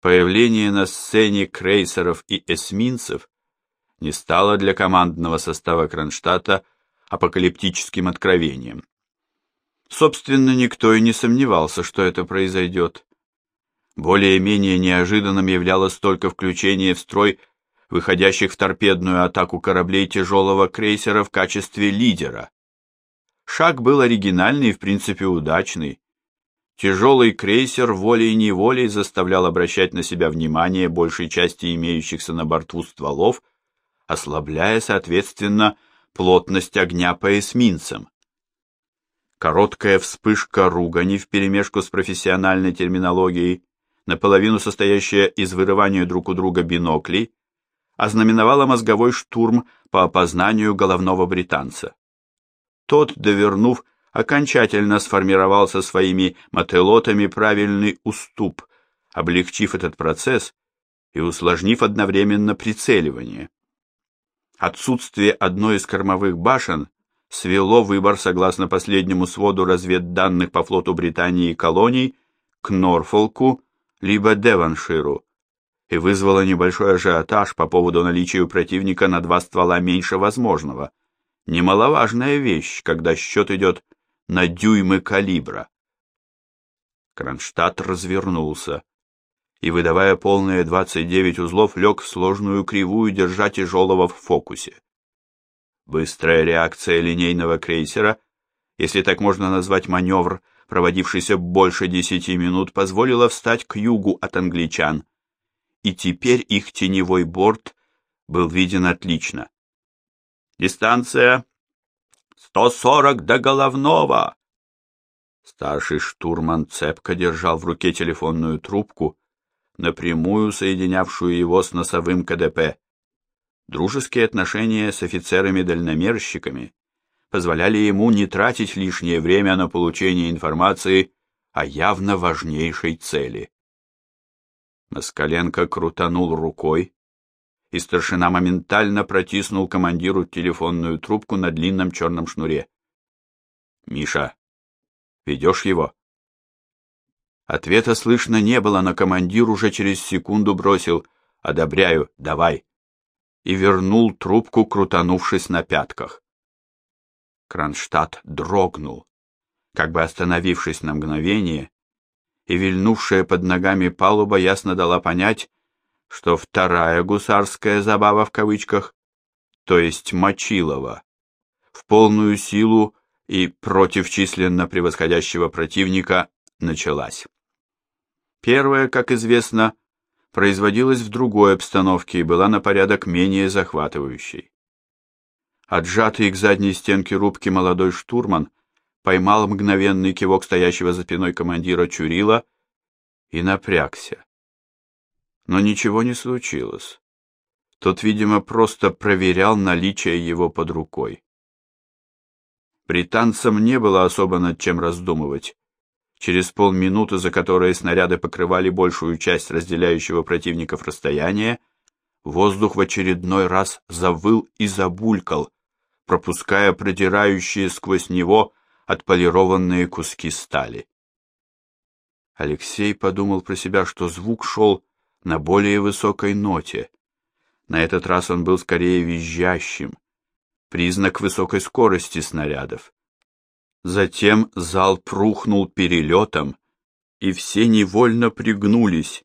Появление на сцене крейсеров и эсминцев не стало для командного состава Кронштадта апокалиптическим откровением. Собственно, никто и не сомневался, что это произойдет. Более-менее неожиданным являлось только включение в строй выходящих в торпедную атаку кораблей тяжелого крейсера в качестве лидера. Шаг был оригинальный и в принципе удачный. Тяжелый крейсер волей-неволей заставлял обращать на себя внимание большей части имеющихся на борту стволов, ослабляя, соответственно, плотность огня по эсминцам. Короткая вспышка ругани вперемешку с профессиональной терминологией, наполовину состоящая из вырывания друг у друга биноклей, ознаменовала мозговой штурм по опознанию головного британца. Тот, довернув, окончательно сформировал со своими мотелотами правильный уступ, облегчив этот процесс и усложнив одновременно прицеливание. Отсутствие одной из кормовых башен свело выбор согласно последнему своду разведданных по флоту Британии и колоний к Норфолку либо Девонширу, и вызвало небольшой ажиотаж по поводу наличия у противника на два ствола меньше возможного. Немаловажная вещь, когда счет идет на дюймы калибра. Кронштадт развернулся и, выдавая полные 29 узлов, лег в сложную кривую, держа тяжелого в фокусе. Быстрая реакция линейного крейсера, если так можно назвать маневр, проводившийся больше десяти минут, позволила встать к югу от англичан, и теперь их теневой борт был виден отлично. «Дистанция 140 до головного!» Старший штурман цепко держал в руке телефонную трубку, напрямую соединявшую его с носовым КДП. Дружеские отношения с офицерами-дальномерщиками позволяли ему не тратить лишнее время на получение информации о явно важнейшей цели. Москаленко крутанул рукой, и старшина моментально протиснул командиру телефонную трубку на длинном черном шнуре. «Миша, ведешь его?» Ответа слышно не было, но командир уже через секунду бросил «Одобряю, давай!» и вернул трубку, крутанувшись на пятках. Кронштадт дрогнул, как бы остановившись на мгновение, и вильнувшая под ногами палуба ясно дала понять, что вторая гусарская забава в кавычках, то есть Мочилова, в полную силу и против численно превосходящего противника началась. Первая, как известно, производилась в другой обстановке и была на порядок менее захватывающей. Отжатый к задней стенке рубки молодой штурман поймал мгновенный кивок стоящего за спиной командира Чурила и напрягся. Но ничего не случилось. Тот, видимо, просто проверял наличие его под рукой. Британцам не было особо над чем раздумывать. Через полминуты, за которые снаряды покрывали большую часть разделяющего противников расстояния, воздух в очередной раз завыл и забулькал, пропуская продирающие сквозь него отполированные куски стали. Алексей подумал про себя, что звук шел на более высокой ноте. На этот раз он был скорее визжащим, признак высокой скорости снарядов. Затем зал прухнул перелетом, и все невольно пригнулись,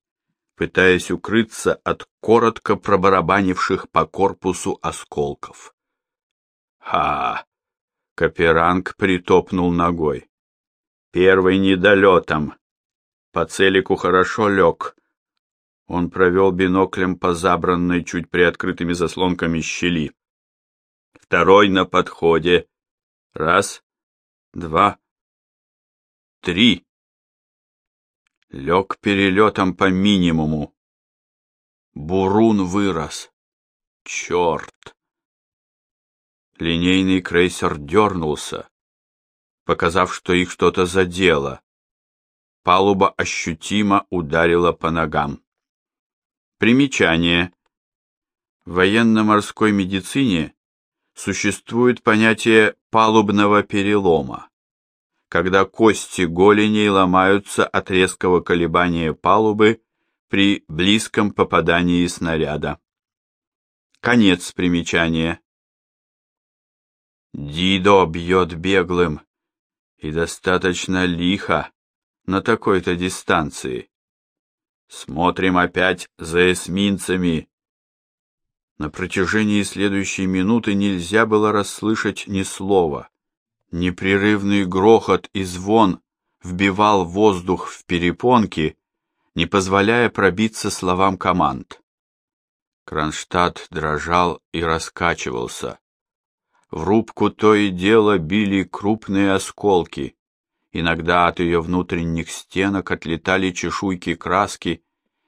пытаясь укрыться от коротко пробарабанивших по корпусу осколков. Ха! Каперанг притопнул ногой. Первый недолетом. По целику хорошо лег. Он провел биноклем по забранной чуть приоткрытыми заслонками щели. Второй на подходе. Раз, два, три. Лег перелетом по минимуму. Бурун вырос. Черт! Линейный крейсер дернулся, показав, что их что-то задело. Палуба ощутимо ударила по ногам. Примечание. В военно-морской медицине существует понятие палубного перелома, когда кости голеней ломаются от резкого колебания палубы при близком попадании снаряда. Конец примечания. Дидо бьет беглым и достаточно лихо на такой-то дистанции. Смотрим опять за эсминцами. На протяжении следующей минуты нельзя было расслышать ни слова. Непрерывный грохот и звон вбивал воздух в перепонки, не позволяя пробиться словам команд. Кронштадт дрожал и раскачивался. В рубку то и дело били крупные осколки. Иногда от ее внутренних стенок отлетали чешуйки краски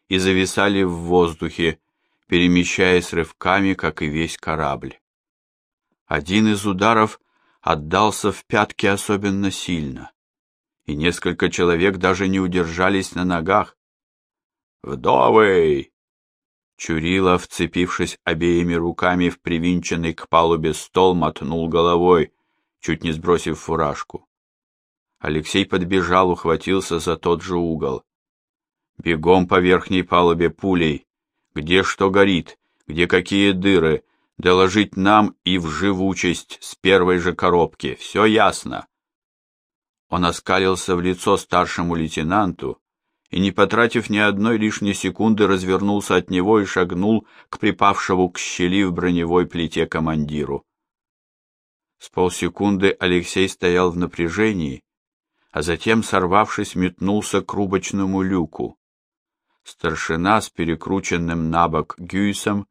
и зависали в воздухе, перемещаясь рывками, как и весь корабль. Один из ударов отдался в пятки особенно сильно, и несколько человек даже не удержались на ногах. «Вдовый!» Чурила, вцепившись обеими руками в привинченный к палубе стол, мотнул головой, чуть не сбросив фуражку. Алексей подбежал, ухватился за тот же угол. Бегом по верхней палубе пулей. Где что горит, где какие дыры, доложить нам и в живучесть с первой же коробки. Все ясно. Он оскалился в лицо старшему лейтенанту, и, не потратив ни одной лишней секунды, развернулся от него и шагнул к припавшему к щели в броневой плите командиру. С полсекунды Алексей стоял в напряжении, а затем, сорвавшись, метнулся к рубочному люку. Старшина с перекрученным на бок гюйсом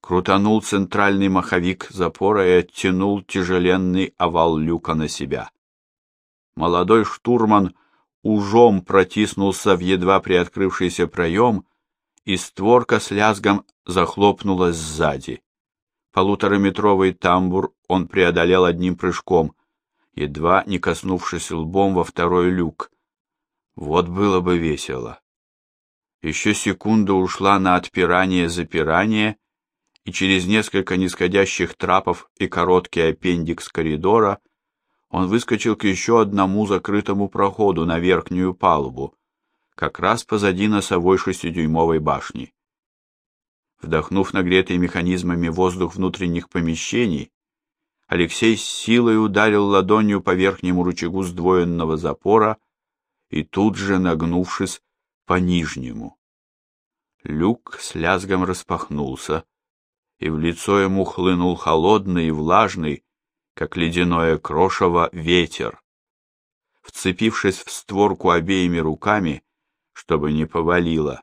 крутанул центральный маховик запора и оттянул тяжеленный овал люка на себя. Молодой штурман ужом протиснулся в едва приоткрывшийся проем, и створка с лязгом захлопнулась сзади. Полутораметровый тамбур он преодолел одним прыжком, едва не коснувшись лбом во второй люк. Вот было бы весело. Еще секунда ушла на отпирание-запирание, и через несколько нисходящих трапов и короткий аппендикс коридора — он выскочил к еще одному закрытому проходу на верхнюю палубу, как раз позади носовой шестидюймовой башни. Вдохнув нагретый механизмами воздух внутренних помещений, Алексей с силой ударил ладонью по верхнему рычагу сдвоенного запора и тут же, нагнувшись, по нижнему. Люк с лязгом распахнулся, и в лицо ему хлынул холодный и влажный, как ледяное крошево, ветер. Вцепившись в створку обеими руками, чтобы не повалило,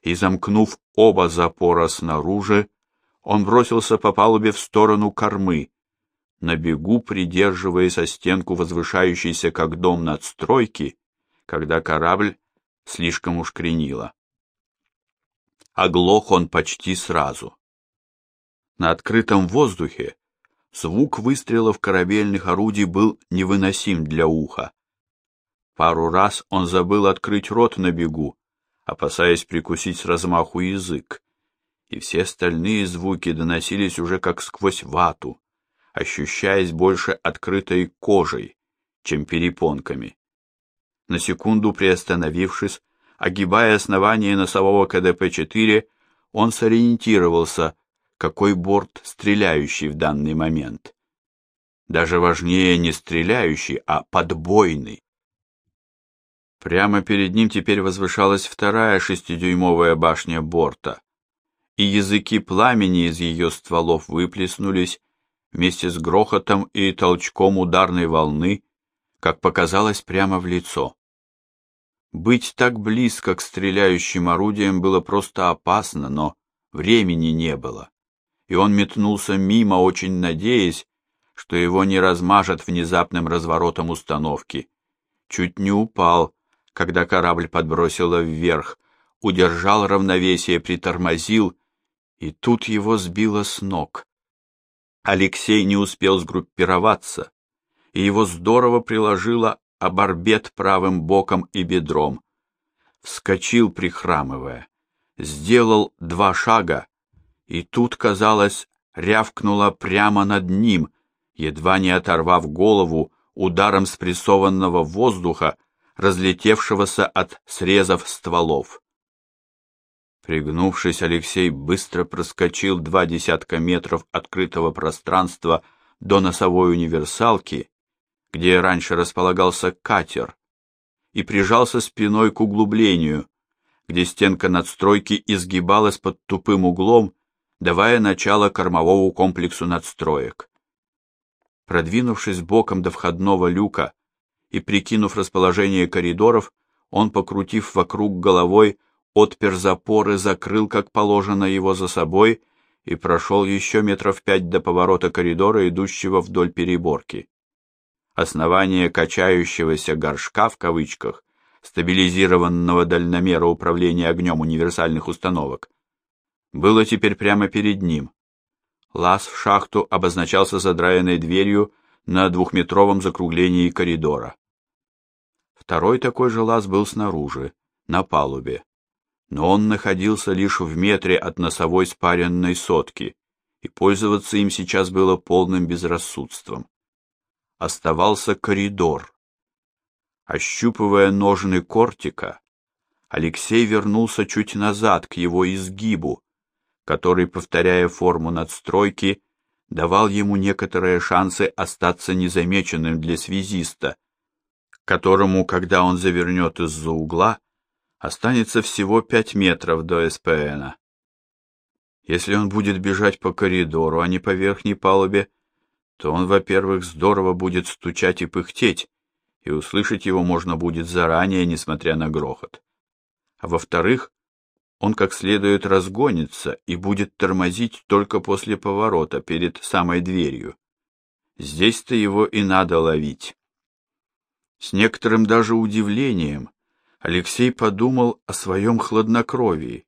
и замкнув оба запора снаружи, он бросился по палубе в сторону кормы, на бегу придерживаясь о стенку возвышающейся как дом надстройки, когда корабль слишком уж кренило. Оглох он почти сразу. На открытом воздухе Звук выстрелов корабельных орудий был невыносим для уха. Пару раз он забыл открыть рот на бегу, опасаясь прикусить с размаху язык, и все остальные звуки доносились уже как сквозь вату, ощущаясь больше открытой кожей, чем перепонками. На секунду приостановившись, огибая основание носового КДП-4, он сориентировался какой борт стреляющий в данный момент. Даже важнее не стреляющий, а подбойный. Прямо перед ним теперь возвышалась вторая шестидюймовая башня борта, и языки пламени из ее стволов выплеснулись вместе с грохотом и толчком ударной волны, как показалось прямо в лицо. Быть так близко к стреляющим орудиям было просто опасно, но времени не было и он метнулся мимо, очень надеясь, что его не размажет внезапным разворотом установки. Чуть не упал, когда корабль подбросило вверх, удержал равновесие, притормозил, и тут его сбило с ног. Алексей не успел сгруппироваться, и его здорово приложило об орбет правым боком и бедром. Вскочил, прихрамывая, сделал два шага и тут, казалось, рявкнула прямо над ним, едва не оторвав голову ударом спрессованного воздуха, разлетевшегося от срезов стволов. Пригнувшись, Алексей быстро проскочил два десятка метров открытого пространства до носовой универсалки, где раньше располагался катер, и прижался спиной к углублению, где стенка надстройки изгибалась под тупым углом, давая начало кормовому комплексу надстроек. Продвинувшись боком до входного люка и прикинув расположение коридоров, он, покрутив вокруг головой, отпер запоры, закрыл, как положено, его за собой и прошел еще метров пять до поворота коридора, идущего вдоль переборки. Основание качающегося горшка в кавычках, стабилизированного дальномера управления огнем универсальных установок, было теперь прямо перед ним. Лаз в шахту обозначался задраенной дверью на двухметровом закруглении коридора. Второй такой же лаз был снаружи, на палубе, но он находился лишь в метре от носовой спаренной сотки, и пользоваться им сейчас было полным безрассудством. Оставался коридор. Ощупывая ножны кортика, Алексей вернулся чуть назад к его изгибу, который, повторяя форму надстройки, давал ему некоторые шансы остаться незамеченным для связиста, которому, когда он завернет из-за угла, останется всего пять метров до СПНа. Если он будет бежать по коридору, а не по верхней палубе, то он, во-первых, здорово будет стучать и пыхтеть, и услышать его можно будет заранее, несмотря на грохот. А во-вторых, он как следует разгонится и будет тормозить только после поворота перед самой дверью. Здесь-то его и надо ловить. С некоторым даже удивлением Алексей подумал о своем хладнокровии.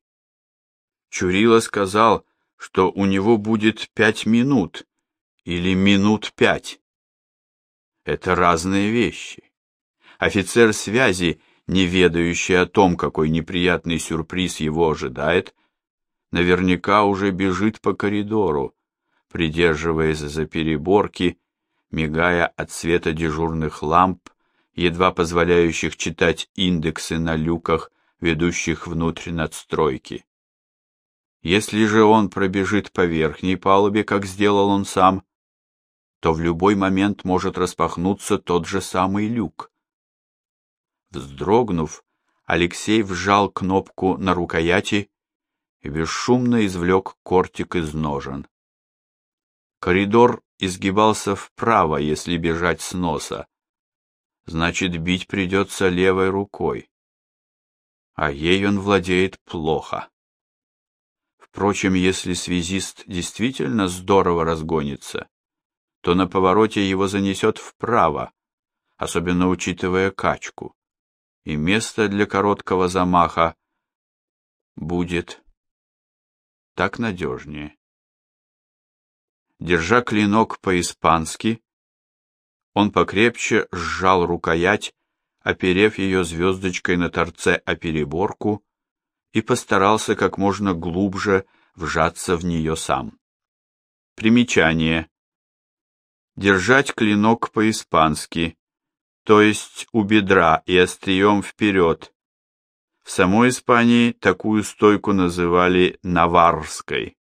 Чурила сказал, что у него будет пять минут или минут пять. Это разные вещи. Офицер связи, не ведающий о том, какой неприятный сюрприз его ожидает, наверняка уже бежит по коридору, придерживаясь за переборки, мигая от света дежурных ламп едва позволяющих читать индексы на люках, ведущих внутрь надстройки. Если же он пробежит по верхней палубе, как сделал он сам, то в любой момент может распахнуться тот же самый люк. Вздрогнув, Алексей вжал кнопку на рукояти и бесшумно извлек кортик из ножен. Коридор изгибался вправо, если бежать с носа, значит, бить придется левой рукой. А ей он владеет плохо. Впрочем, если связист действительно здорово разгонится, то на повороте его занесет вправо, особенно учитывая качку, и место для короткого замаха будет так надежнее. Держа клинок по-испански, он покрепче сжал рукоять, оперев ее звездочкой на торце о переборку, и постарался как можно глубже вжаться в нее сам. Примечание. Держать клинок по-испански, то есть у бедра и острием вперед. В самой Испании такую стойку называли наварской.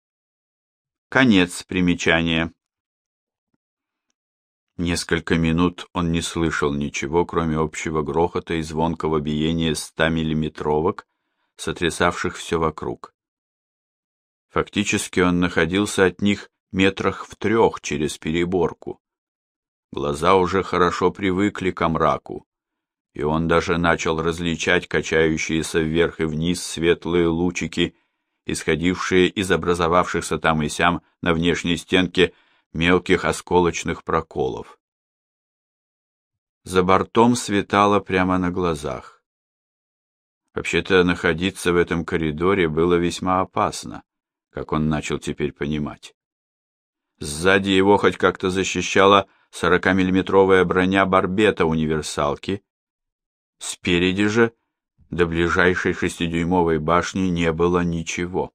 Конец примечания. Несколько минут он не слышал ничего, кроме общего грохота и звонкого биения ста миллиметровок, сотрясавших все вокруг. Фактически он находился от них метрах в трех через переборку. Глаза уже хорошо привыкли к мраку, и он даже начал различать качающиеся вверх и вниз светлые лучики, исходившие из образовавшихся там и сям на внешней стенке мелких осколочных проколов. За бортом светало прямо на глазах. Вообще-то находиться в этом коридоре было весьма опасно, как он начал теперь понимать. Сзади его хоть как-то защищала 40-миллиметровая броня барбета универсалки. Спереди же до ближайшей шестидюймовой башни не было ничего.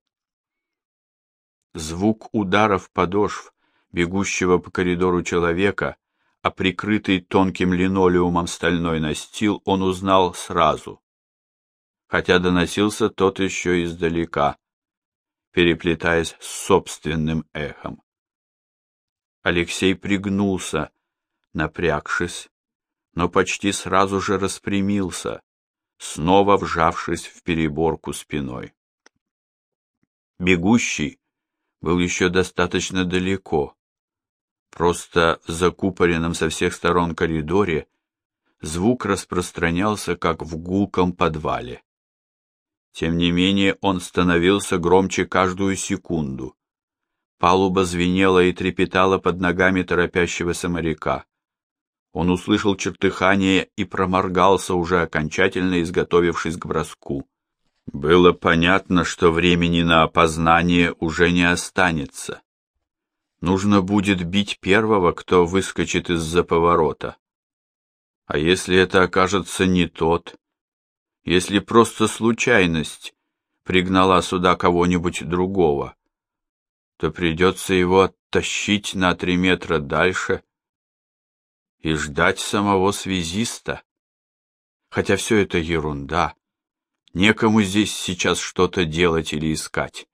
Звук ударов подошв бегущего по коридору человека, а прикрытый тонким линолеумом стальной настил он узнал сразу. хотя доносился тот еще издалека, переплетаясь с собственным эхом. Алексей пригнулся, напрягшись, но почти сразу же распрямился, снова вжавшись в переборку спиной. Бегущий был еще достаточно далеко. Просто закупоренном со всех сторон коридоре звук распространялся, как в гулком подвале. Тем не менее он становился громче каждую секунду. Палуба звенела и трепетала под ногами торопящегося моряка. Он услышал чертыхание и проморгался, уже окончательно изготовившись к броску. Было понятно, что времени на опознание уже не останется. Нужно будет бить первого, кто выскочит из-за поворота. А если это окажется не тот? Если просто случайность пригнала сюда кого-нибудь другого, то придется его оттащить на три метра дальше и ждать самого связиста. Хотя все это ерунда. Некому здесь сейчас что-то делать или искать.